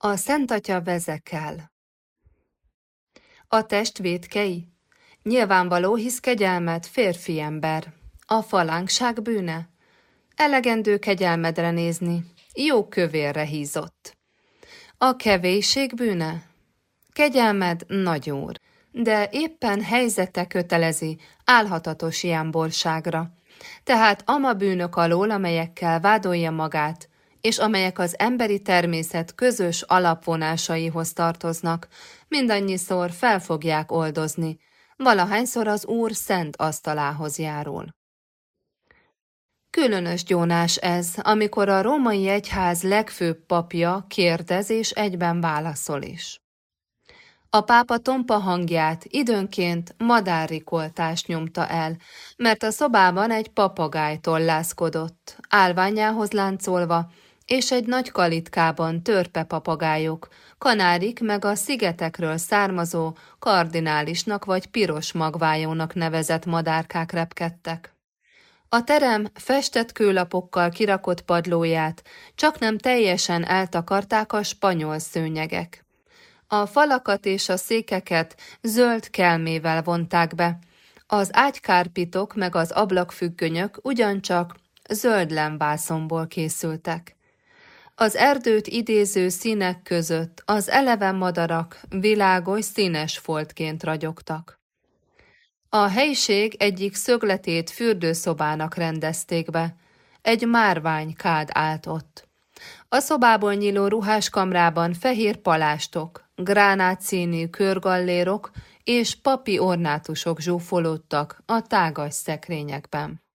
A Szent Atya vezekel. A test vétkei? Nyilvánvaló, hisz kegyelmed férfi ember. A falánkság bűne? Elegendő kegyelmedre nézni, jó kövérre hízott. A kevésség bűne? Kegyelmed nagy úr, de éppen helyzete kötelezi álhatatos borságra. Tehát ama bűnök alól, amelyekkel vádolja magát, és amelyek az emberi természet közös alapvonásaihoz tartoznak, mindannyiszor fel fogják oldozni, valahányszor az Úr szent asztalához járul. Különös gyónás ez, amikor a római egyház legfőbb papja kérdez és egyben válaszol is. A pápa tompa hangját időnként madárrikoltást nyomta el, mert a szobában egy papagáj tollászkodott, állványához láncolva, és egy nagy kalitkában törpe papagájok, kanárik meg a szigetekről származó kardinálisnak vagy piros magvájónak nevezett madárkák repkedtek. A terem festett kőlapokkal kirakott padlóját csak nem teljesen eltakarták a spanyol szőnyegek. A falakat és a székeket zöld kelmével vonták be, az ágykárpitok meg az ablakfüggönyök ugyancsak zöld lemvászomból készültek. Az erdőt idéző színek között az eleven madarak világos színes foltként ragyogtak. A helyiség egyik szögletét fürdőszobának rendezték be, egy márvány kád állt ott. A szobából nyíló ruhás kamrában fehér palástok, gránátszínű körgallérok és papi ornátusok zsúfolódtak a tágas szekrényekben.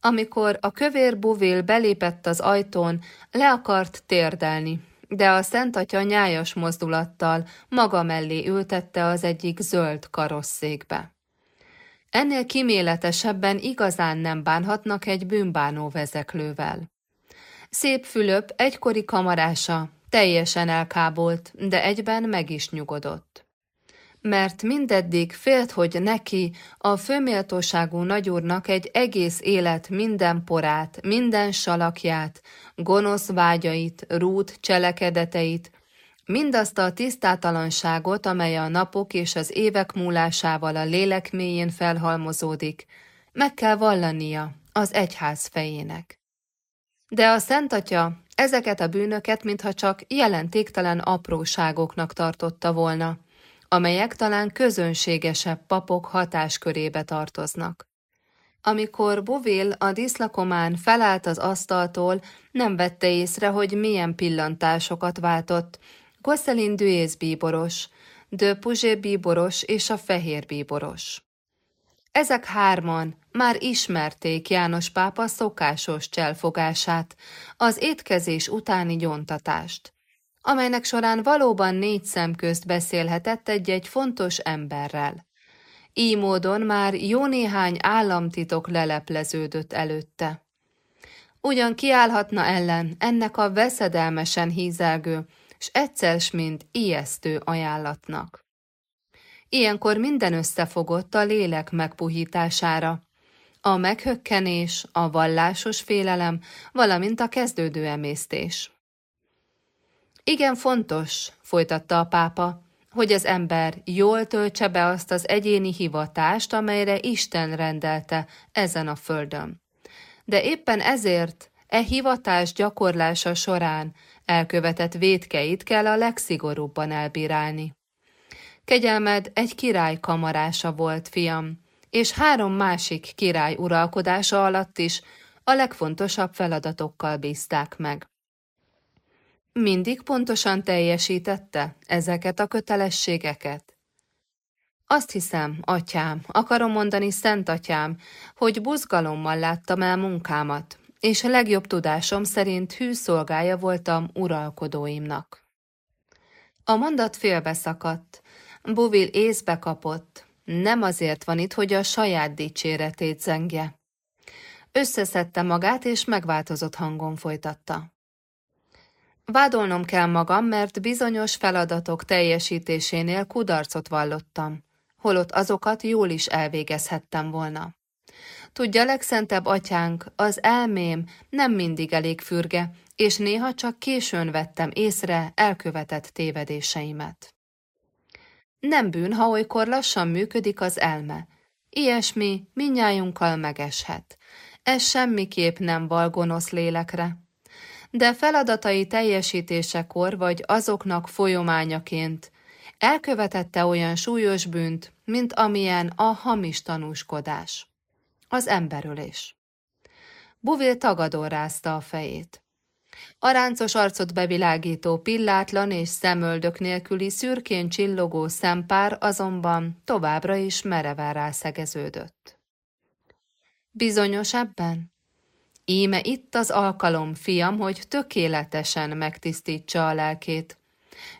Amikor a kövér buvél belépett az ajtón, le akart térdelni, de a Szent nyájas mozdulattal maga mellé ültette az egyik zöld karosszékbe. Ennél kiméletesebben igazán nem bánhatnak egy bűnbánó vezeklővel. Szép Fülöp egykori kamarása teljesen elkábolt, de egyben meg is nyugodott mert mindeddig félt, hogy neki, a főméltóságú nagyúrnak egy egész élet minden porát, minden salakját, gonosz vágyait, rút cselekedeteit, mindazt a tisztátalanságot, amely a napok és az évek múlásával a lélek mélyén felhalmozódik, meg kell vallania az egyház fejének. De a Szent Atya ezeket a bűnöket, mintha csak jelentéktelen apróságoknak tartotta volna, amelyek talán közönségesebb papok hatáskörébe tartoznak. Amikor Bovil a diszlakomán felállt az asztaltól, nem vette észre, hogy milyen pillantásokat váltott. Gosselin Duéz bíboros, de Puzsé bíboros és a fehér bíboros. Ezek hárman már ismerték János pápa szokásos cselfogását, az étkezés utáni gyontatást amelynek során valóban négy szem közt beszélhetett egy-egy fontos emberrel. Így módon már jó néhány államtitok lelepleződött előtte. Ugyan kiállhatna ellen ennek a veszedelmesen hízelgő, s egyszer mint ijesztő ajánlatnak. Ilyenkor minden összefogott a lélek megpuhítására, a meghökkenés, a vallásos félelem, valamint a kezdődő emésztés. Igen fontos, folytatta a pápa, hogy az ember jól töltse be azt az egyéni hivatást, amelyre Isten rendelte ezen a földön. De éppen ezért e hivatás gyakorlása során elkövetett védkeit kell a legszigorúbban elbírálni. Kegyelmed egy király kamarása volt, fiam, és három másik király uralkodása alatt is a legfontosabb feladatokkal bízták meg. Mindig pontosan teljesítette ezeket a kötelességeket? Azt hiszem, atyám, akarom mondani szent atyám, hogy buzgalommal láttam el munkámat, és a legjobb tudásom szerint hű szolgája voltam uralkodóimnak. A mondat félbeszakadt, Buvil észbe kapott, nem azért van itt, hogy a saját dicséretét zengje. Összeszedte magát, és megváltozott hangon folytatta. Vádolnom kell magam, mert bizonyos feladatok teljesítésénél kudarcot vallottam, holott azokat jól is elvégezhettem volna. Tudja, legszentebb atyánk, az elmém nem mindig elég fürge, és néha csak későn vettem észre elkövetett tévedéseimet. Nem bűn, ha olykor lassan működik az elme. Ilyesmi minnyájunkkal megeshet. Ez semmiképp nem val gonosz lélekre. De feladatai teljesítésekor vagy azoknak folyományaként elkövetette olyan súlyos bűnt, mint amilyen a hamis tanúskodás. Az emberölés. Buvil tagadon rázta a fejét. A ráncos arcot bevilágító pillátlan és szemöldök nélküli szürkén csillogó szempár azonban továbbra is mereven rászegeződött. Bizonyos ebben? Íme itt az alkalom, fiam, hogy tökéletesen megtisztítsa a lelkét.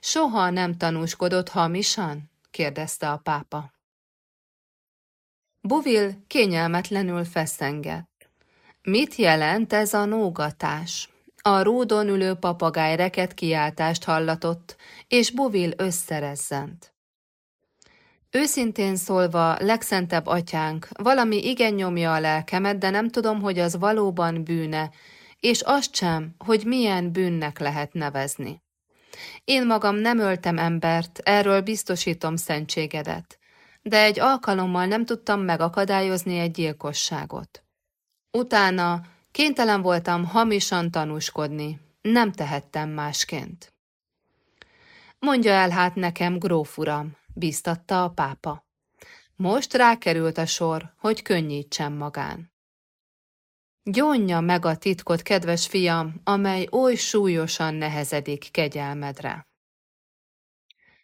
Soha nem tanúskodott hamisan? kérdezte a pápa. Buvil kényelmetlenül feszengett. Mit jelent ez a nógatás? A rúdon ülő papagáj reket kiáltást hallatott, és Buvil összerezzent. Őszintén szólva, legszentebb atyánk, valami igen nyomja a lelkemet, de nem tudom, hogy az valóban bűne, és azt sem, hogy milyen bűnnek lehet nevezni. Én magam nem öltem embert, erről biztosítom szentségedet, de egy alkalommal nem tudtam megakadályozni egy gyilkosságot. Utána kénytelen voltam hamisan tanúskodni, nem tehettem másként. Mondja el hát nekem, gróf uram, bíztatta a pápa. Most rákerült a sor, hogy könnyítsen magán. Gyónja meg a titkot, kedves fiam, amely oly súlyosan nehezedik kegyelmedre.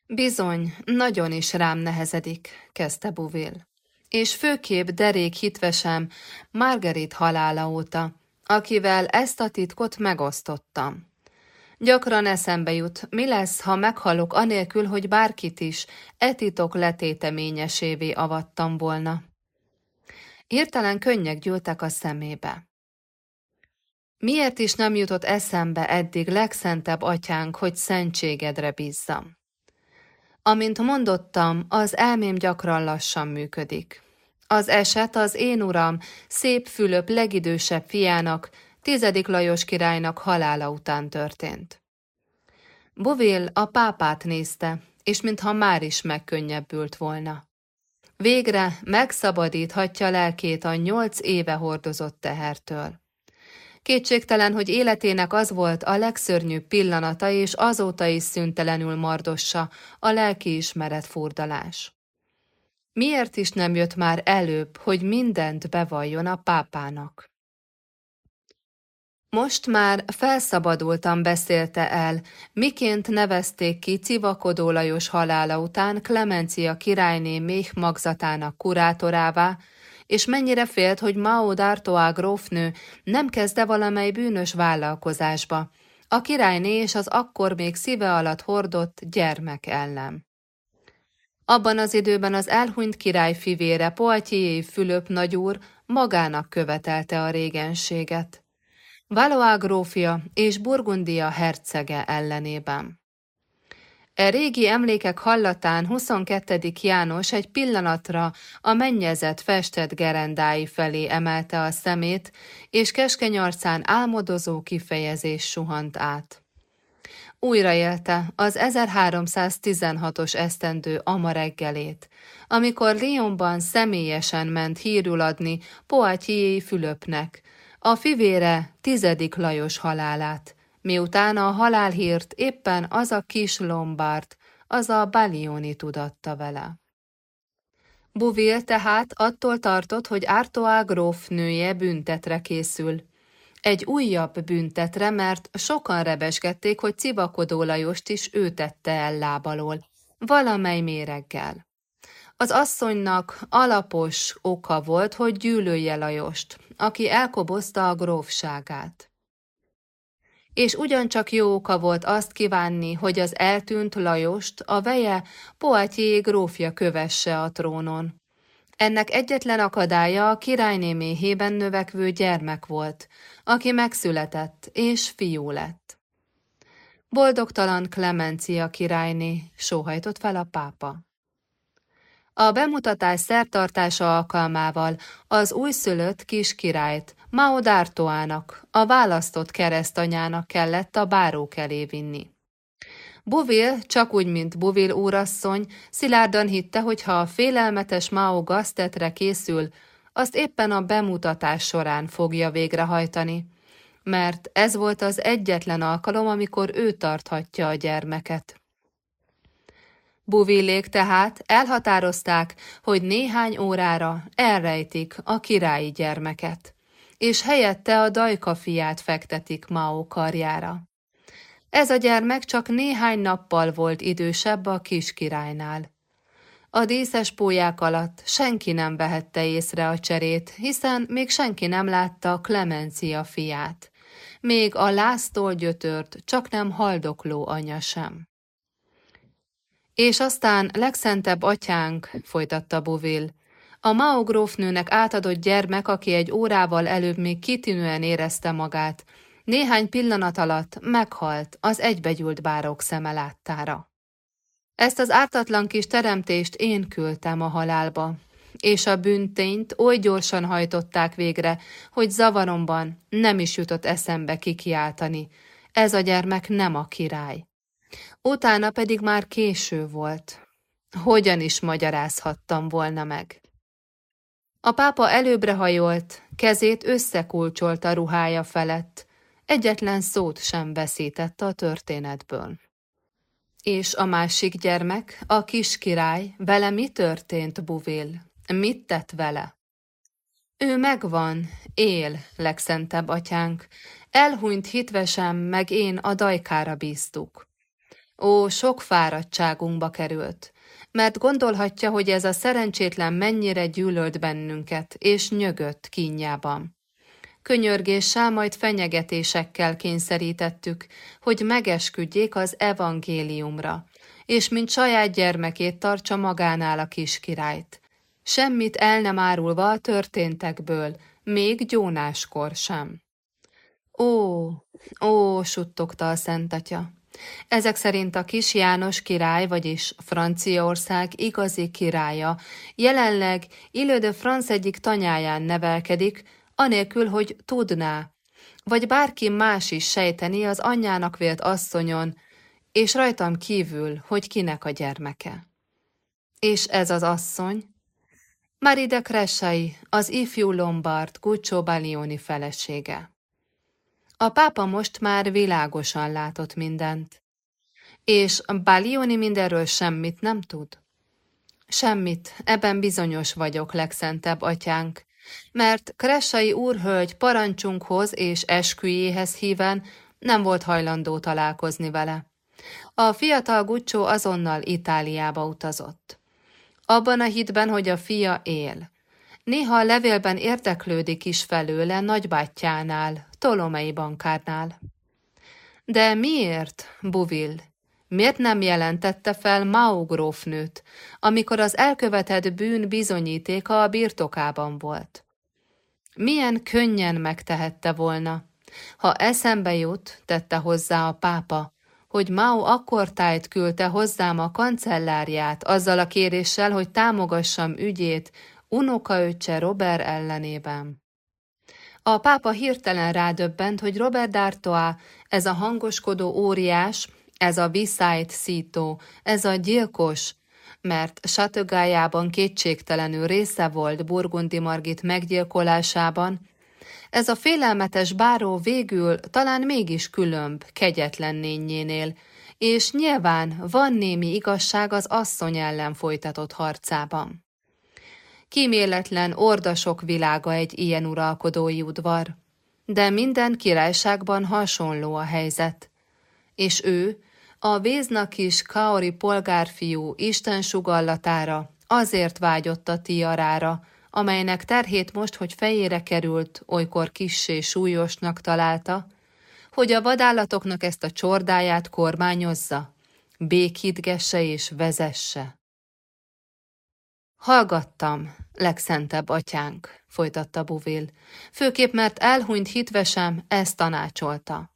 Bizony, nagyon is rám nehezedik, kezdte Buvil. És főképp derék hitvesem Margarit halála óta, akivel ezt a titkot megosztottam. Gyakran eszembe jut, mi lesz, ha meghalok anélkül, hogy bárkit is etitok letéteményesévé avattam volna. Hirtelen könnyek gyűltek a szemébe. Miért is nem jutott eszembe eddig legszentebb atyánk, hogy szentségedre bízzam? Amint mondottam, az elmém gyakran lassan működik. Az eset az én uram, szép Fülöp legidősebb fiának, tizedik Lajos királynak halála után történt. Bovil a pápát nézte, és mintha már is megkönnyebbült volna. Végre megszabadíthatja lelkét a nyolc éve hordozott tehertől. Kétségtelen, hogy életének az volt a legszörnyűbb pillanata, és azóta is szüntelenül mardossa a lelkiismeret furdalás. Miért is nem jött már előbb, hogy mindent bevalljon a pápának? Most már felszabadultan beszélte el, miként nevezték ki Civakodó Lajos halála után Klemencia királyné méh magzatának kurátorává, és mennyire félt, hogy Mao d'Artois grófnő nem kezde valamely bűnös vállalkozásba, a királyné és az akkor még szíve alatt hordott gyermek ellen. Abban az időben az elhunyt király fivére Poitiers Fülöp nagyúr magának követelte a régenséget. Valois grófja és Burgundia hercege ellenében. E régi emlékek hallatán 22. János egy pillanatra a mennyezet festett gerendái felé emelte a szemét, és keskeny arcán álmodozó kifejezés suhant át. Újraélte az 1316-os esztendő ama reggelét, amikor Lyonban személyesen ment hírül adni Poitiers Fülöpnek, a fivére tizedik Lajos halálát, miután a halálhírt éppen az a kis Lombard, az a Balioni tudatta vele. Buvil tehát attól tartott, hogy Artois gróf nője büntetre készül. Egy újabb büntetre, mert sokan rebesgették, hogy Civakodó Lajost is ő tette el lábalól, valamely méreggel. Az asszonynak alapos oka volt, hogy gyűlölje Lajost, aki elkobozta a grófságát és ugyancsak jó oka volt azt kívánni, hogy az eltűnt Lajost a veje Poitiers grófja kövesse a trónon. Ennek egyetlen akadálya a királyné méhében növekvő gyermek volt, aki megszületett és fiú lett. Boldogtalan Klemencia királyné, sóhajtott fel a pápa. A bemutatás szertartása alkalmával az újszülött kis királyt Mao Dártoának, a választott keresztanyának kellett a bárók elé vinni. Bovil, csak úgy, mint Bovil úrasszony, szilárdan hitte, hogy ha a félelmetes Mao gaztetre készül, azt éppen a bemutatás során fogja végrehajtani, mert ez volt az egyetlen alkalom, amikor ő tarthatja a gyermeket. Buvillék tehát elhatározták, hogy néhány órára elrejtik a királyi gyermeket, és helyette a dajka fiát fektetik Mao karjára. Ez a gyermek csak néhány nappal volt idősebb a kis királynál. A díszes pólyák alatt senki nem vehette észre a cserét, hiszen még senki nem látta Klemencia fiát. Még a láztól gyötört, csak nem haldokló anya sem. És aztán legszentebb atyánk, folytatta Buvil, a Mao grófnőnek átadott gyermek, aki egy órával előbb még kitűnően érezte magát, néhány pillanat alatt meghalt az egybegyült bárok szeme láttára. Ezt az ártatlan kis teremtést én küldtem a halálba, és a bűntényt oly gyorsan hajtották végre, hogy zavaromban nem is jutott eszembe kikiáltani. Ez a gyermek nem a király. Utána pedig már késő volt. Hogyan is magyarázhattam volna meg? A pápa előbbre hajolt, kezét összekulcsolta ruhája felett, egyetlen szót sem veszített a történetből. És a másik gyermek, a kis király, vele mi történt, Buvél? Mit tett vele? Ő megvan, él, legszentebb atyánk, elhunyt hitvesem, meg én a dajkára bíztuk. Ó, sok fáradtságunkba került, mert gondolhatja, hogy ez a szerencsétlen mennyire gyűlölt bennünket, és nyögött kínjában. Könyörgéssel, majd fenyegetésekkel kényszerítettük, hogy megesküdjék az evangéliumra, és mint saját gyermekét tartsa magánál a kis királyt. Semmit el nem árulva a történtekből, még gyónáskor sem. Ó, ó, suttogta a szentatya, ezek szerint a kis János király, vagyis Franciaország igazi királya, jelenleg Ile de France egyik tanyáján nevelkedik, anélkül, hogy tudná, vagy bárki más is sejteni az anyjának vélt asszonyon, és rajtam kívül, hogy kinek a gyermeke. És ez az asszony? Marie de Cressai, az ifjú Lombard Guccio Balioni felesége. A pápa most már világosan látott mindent. És Balioni mindenről semmit nem tud? Semmit, ebben bizonyos vagyok, legszentebb atyánk, mert Kressai úrhölgy parancsunkhoz és esküjéhez híven nem volt hajlandó találkozni vele. A fiatal Guccio azonnal Itáliába utazott. Abban a hitben, hogy a fia él. Néha a levélben érdeklődik is felőle nagybátyjánál, Tolomei bankárnál. De miért, Buvil? Miért nem jelentette fel Mao grófnőt, amikor az elkövetett bűn bizonyítéka a birtokában volt? Milyen könnyen megtehette volna, ha eszembe jut, tette hozzá a pápa, hogy Mao akkor tájt küldte hozzám a kancellárját azzal a kéréssel, hogy támogassam ügyét unokaöccse Robert ellenében. A pápa hirtelen rádöbbent, hogy Robert d'Artois, ez a hangoskodó óriás, ez a viszájt szító, ez a gyilkos, mert satögájában kétségtelenül része volt Burgundi Margit meggyilkolásában, ez a félelmetes báró végül talán mégis különb, kegyetlen nényénél, és nyilván van némi igazság az asszony ellen folytatott harcában. Kíméletlen ordasok világa egy ilyen uralkodói udvar, de minden királyságban hasonló a helyzet. És ő, a véznak is Kaori polgárfiú Isten sugallatára azért vágyott a tiarára, amelynek terhét most, hogy fejére került, olykor kissé súlyosnak találta, hogy a vadállatoknak ezt a csordáját kormányozza, békítgesse és vezesse. Hallgattam, legszentebb atyánk, folytatta Buvil, főképp mert elhunyt hitvesem ezt tanácsolta.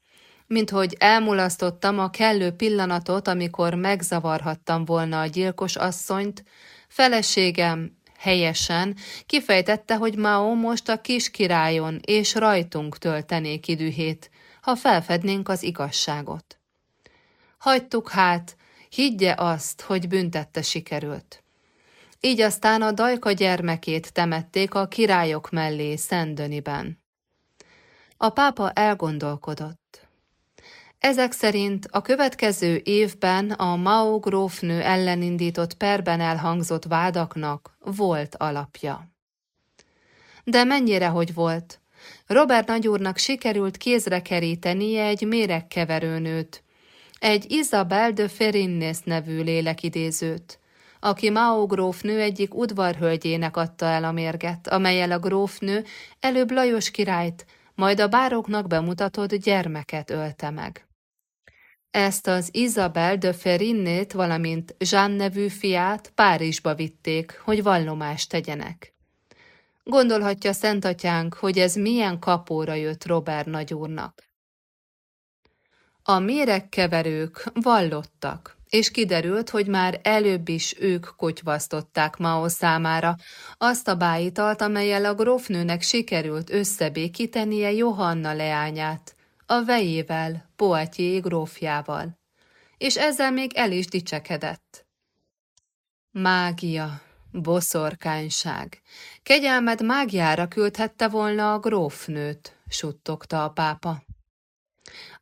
Mint hogy elmulasztottam a kellő pillanatot, amikor megzavarhattam volna a gyilkos asszonyt, feleségem helyesen kifejtette, hogy Mao most a kis királyon és rajtunk töltené ki dühét, ha felfednénk az igazságot. Hagytuk hát, higgye azt, hogy büntette sikerült. Így aztán a dajka gyermekét temették a királyok mellé Szendöniben. A pápa elgondolkodott. Ezek szerint a következő évben a Mao grófnő ellen perben elhangzott vádaknak volt alapja. De mennyire hogy volt? Robert nagyúrnak sikerült kézre kerítenie egy méregkeverőnőt, egy Isabel de Ferinnes nevű lélekidézőt, aki Mao grófnő egyik udvarhölgyének adta el a mérget, amelyel a grófnő előbb Lajos királyt, majd a bároknak bemutatott gyermeket ölte meg. Ezt az Isabel de Ferinnét, valamint Jean nevű fiát Párizsba vitték, hogy vallomást tegyenek. Gondolhatja Szentatyánk, hogy ez milyen kapóra jött Robert nagyúrnak. A méregkeverők vallottak, és kiderült, hogy már előbb is ők kotyvasztották Mao számára azt a bájitalt, amelyel a grófnőnek sikerült összebékítenie Johanna leányát, a vejével, Poitiers grófjával, és ezzel még el is dicsekedett. Mágia, boszorkányság. Kegyelmed mágiára küldhette volna a grófnőt, suttogta a pápa.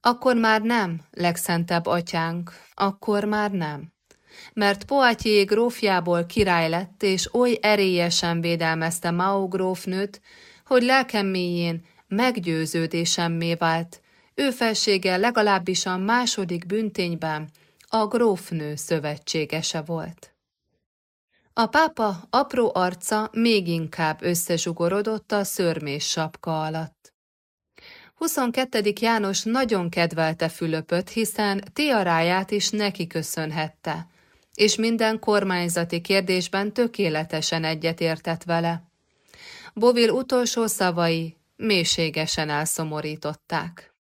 Akkor már nem, legszentebb atyánk, akkor már nem. Mert Poitiers grófjából király lett, és oly erélyesen védelmezte Mao grófnőt, hogy lelkem mélyén meggyőződésemmé vált, ő felsége legalábbis a második büntényben a grófnő szövetségese volt. A pápa apró arca még inkább összezsugorodott a szörmés sapka alatt. 22. János nagyon kedvelte Fülöpöt, hiszen tiaráját is neki köszönhette, és minden kormányzati kérdésben tökéletesen egyetértett vele. Bovil utolsó szavai mélységesen elszomorították.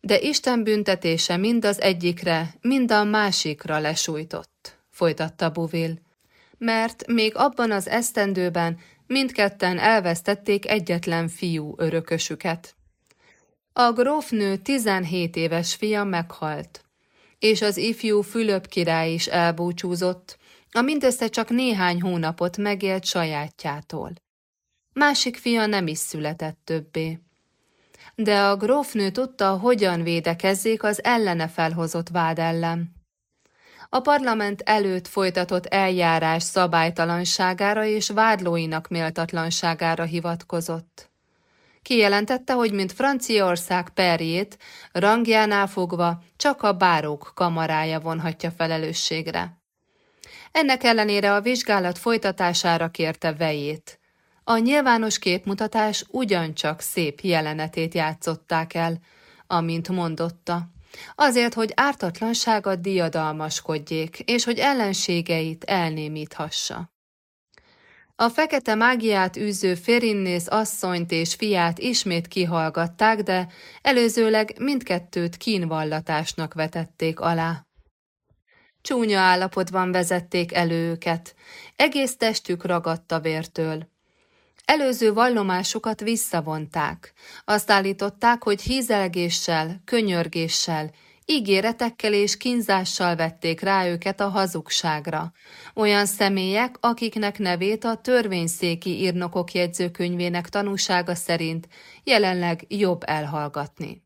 De Isten büntetése mind az egyikre, mind a másikra lesújtott, folytatta Buvil, mert még abban az esztendőben mindketten elvesztették egyetlen fiú örökösüket. A grófnő 17 éves fia meghalt, és az ifjú Fülöp király is elbúcsúzott, a mindössze csak néhány hónapot megélt sajátjától. Másik fia nem is született többé de a grófnő tudta, hogyan védekezzék az ellene felhozott vád ellen. A parlament előtt folytatott eljárás szabálytalanságára és vádlóinak méltatlanságára hivatkozott. Kijelentette, hogy mint Franciaország perjét, rangjánál fogva csak a bárók kamarája vonhatja felelősségre. Ennek ellenére a vizsgálat folytatására kérte vejét, a nyilvános képmutatás ugyancsak szép jelenetét játszották el, amint mondotta, azért, hogy ártatlansága diadalmaskodjék, és hogy ellenségeit elnémíthassa. A fekete mágiát űző Férinnész asszonyt és fiát ismét kihallgatták, de előzőleg mindkettőt kínvallatásnak vetették alá. Csúnya állapotban vezették elő őket, egész testük ragadta vértől. Előző vallomásukat visszavonták. Azt állították, hogy hízelgéssel, könyörgéssel, ígéretekkel és kínzással vették rá őket a hazugságra. Olyan személyek, akiknek nevét a törvényszéki írnokok jegyzőkönyvének tanúsága szerint jelenleg jobb elhallgatni.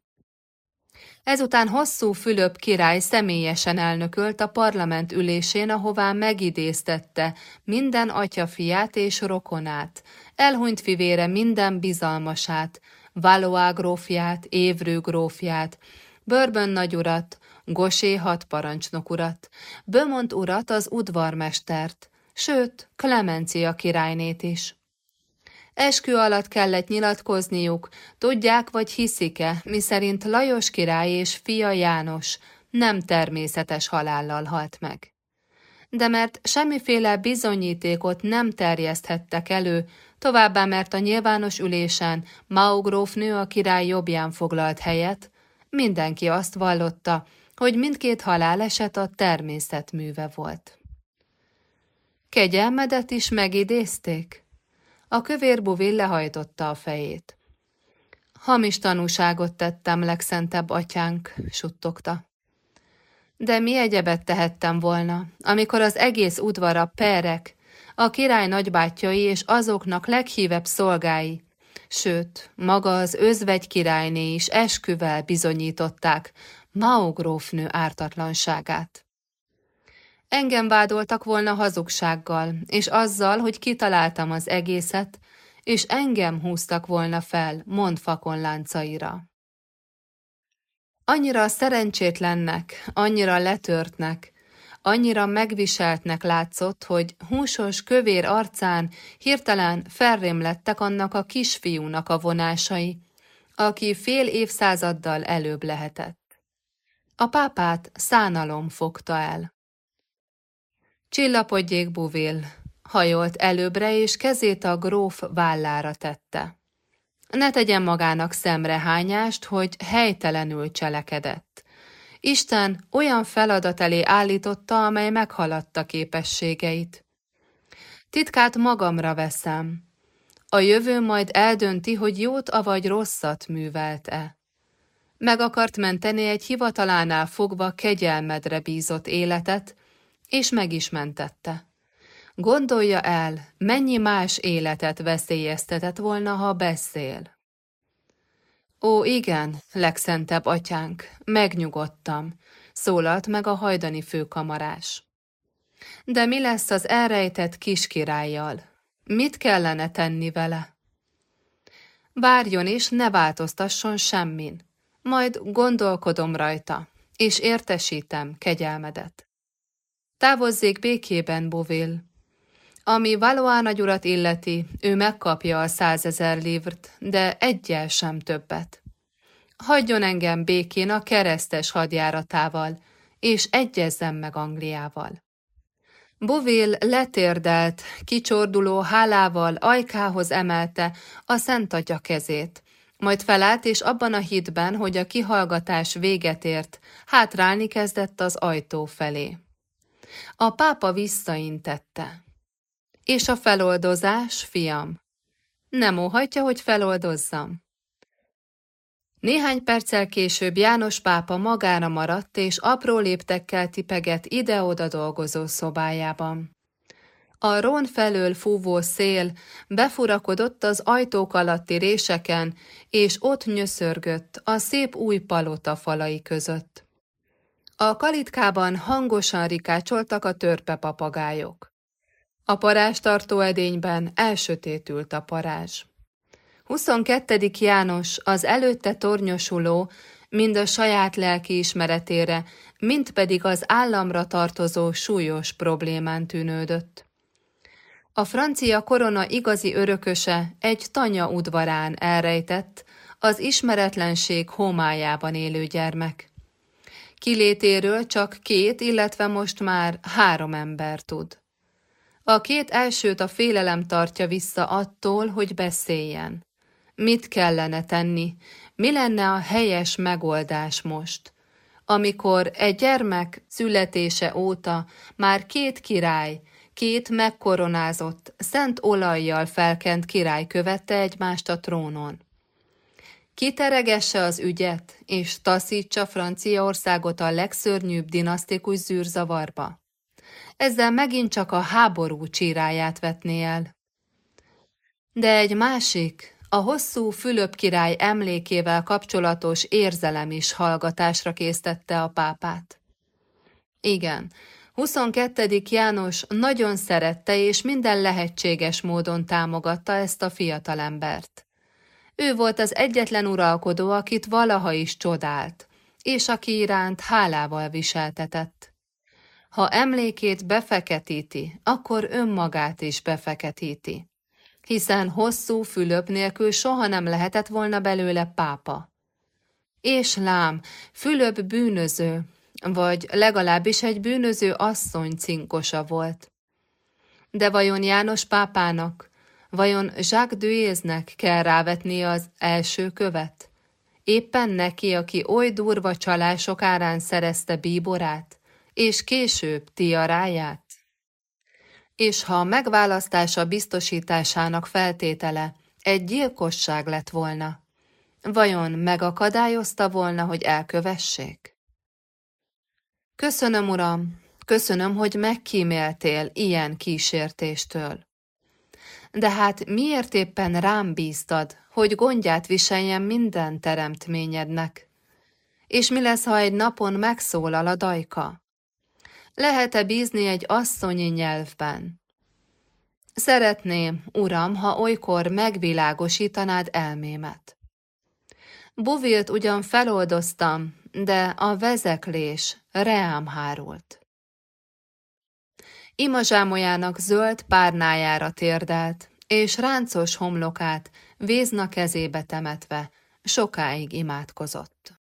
Ezután hosszú Fülöp király személyesen elnökölt a parlament ülésén, ahová megidéztette minden atyafiát és rokonát, elhunyt fivére minden bizalmasát, Valois grófját, Évrő grófját, Börbön nagyurat, Gosé hat parancsnok urat, Bömont urat az udvarmestert, sőt, Klemencia királynét is. Eskü alatt kellett nyilatkozniuk, tudják vagy hiszik-e, miszerint Lajos király és fia János nem természetes halállal halt meg. De mert semmiféle bizonyítékot nem terjeszthettek elő, továbbá mert a nyilvános ülésen Mao grófnő a király jobbján foglalt helyet, mindenki azt vallotta, hogy mindkét haláleset a természet műve volt. Kegyelmedet is megidézték? A kövér buvil lehajtotta a fejét. Hamis tanúságot tettem, legszentebb atyánk, suttogta. De mi egyebet tehettem volna, amikor az egész udvara perek, a király nagybátyjai és azoknak leghívebb szolgái, sőt, maga az özvegy királyné is esküvel bizonyították Mao grófnő ártatlanságát. Engem vádoltak volna hazugsággal, és azzal, hogy kitaláltam az egészet, és engem húztak volna fel mondfakon láncaira. Annyira szerencsétlennek, annyira letörtnek, annyira megviseltnek látszott, hogy húsos, kövér arcán hirtelen felrém annak a kisfiúnak a vonásai, aki fél évszázaddal előbb lehetett. A pápát szánalom fogta el. Csillapodjék buvél, hajolt előbbre, és kezét a gróf vállára tette. Ne tegyen magának szemrehányást, hogy helytelenül cselekedett. Isten olyan feladat elé állította, amely meghaladta képességeit. Titkát magamra veszem. A jövő majd eldönti, hogy jót avagy rosszat művelt-e. Meg akart menteni egy hivatalánál fogva kegyelmedre bízott életet, és meg is mentette. Gondolja el, mennyi más életet veszélyeztetett volna, ha beszél. Ó, igen, legszentebb atyánk, megnyugodtam, szólalt meg a hajdani főkamarás. De mi lesz az elrejtett kiskirállyal? Mit kellene tenni vele? Várjon és ne változtasson semmin, majd gondolkodom rajta, és értesítem kegyelmedet. Távozzék békében, Bovil. Ami Valois nagyurat illeti, ő megkapja a százezer livrt, de egyel sem többet. Hagyjon engem békén a keresztes hadjáratával, és egyezzen meg Angliával. Bovil letérdelt, kicsorduló hálával ajkához emelte a Szent Atya kezét, majd felállt, és abban a hitben, hogy a kihallgatás véget ért, hátrálni kezdett az ajtó felé. A pápa visszaintette. És a feloldozás, fiam? Nem óhatja, hogy feloldozzam. Néhány perccel később János pápa magára maradt, és apró léptekkel tipegett ide-oda dolgozó szobájában. A rón felől fúvó szél befurakodott az ajtók alatti réseken, és ott nyöszörgött a szép új palota falai között. A kalitkában hangosan rikácsoltak a törpe papagájok. A parázstartó edényben elsötétült a parázs. 22. János az előtte tornyosuló, mind a saját lelki ismeretére, mind pedig az államra tartozó súlyos problémán tűnődött. A francia korona igazi örököse egy tanya udvarán elrejtett, az ismeretlenség homályában élő gyermek. Kilétéről csak két, illetve most már három ember tud. A két elsőt a félelem tartja vissza attól, hogy beszéljen. Mit kellene tenni? Mi lenne a helyes megoldás most? Amikor egy gyermek születése óta már két király, két megkoronázott, szent olajjal felkent király követte egymást a trónon. Kiteregesse az ügyet, és taszítsa Franciaországot a legszörnyűbb dinasztikus zűrzavarba ezzel megint csak a háború csíráját vetné el. De egy másik, a hosszú Fülöp király emlékével kapcsolatos érzelem is hallgatásra késztette a pápát. Igen, 22. János nagyon szerette és minden lehetséges módon támogatta ezt a fiatalembert. Ő volt az egyetlen uralkodó, akit valaha is csodált, és aki iránt hálával viseltetett. Ha emlékét befeketíti, akkor önmagát is befeketíti. Hiszen hosszú Fülöp nélkül soha nem lehetett volna belőle pápa. És lám, Fülöp bűnöző, vagy legalábbis egy bűnöző asszony cinkosa volt. De vajon János pápának, vajon Jacques Duéznek kell rávetni az első követ? Éppen neki, aki oly durva csalások árán szerezte bíborát? És később tiaráját? és ha a megválasztása biztosításának feltétele egy gyilkosság lett volna, vajon megakadályozta volna, hogy elkövessék? Köszönöm, uram, köszönöm, hogy megkíméltél ilyen kísértéstől. De hát miért éppen rám bíztad, hogy gondját viseljen minden teremtményednek? És mi lesz, ha egy napon megszólal a dajka? Lehet-e bízni egy asszonyi nyelvben? Szeretném, uram, ha olykor megvilágosítanád elmémet. Buvilt ugyan feloldoztam, de a vezeklés reám hárult. Imazsámolyának zöld párnájára térdelt, és ráncos homlokát Vézna kezébe temetve sokáig imádkozott.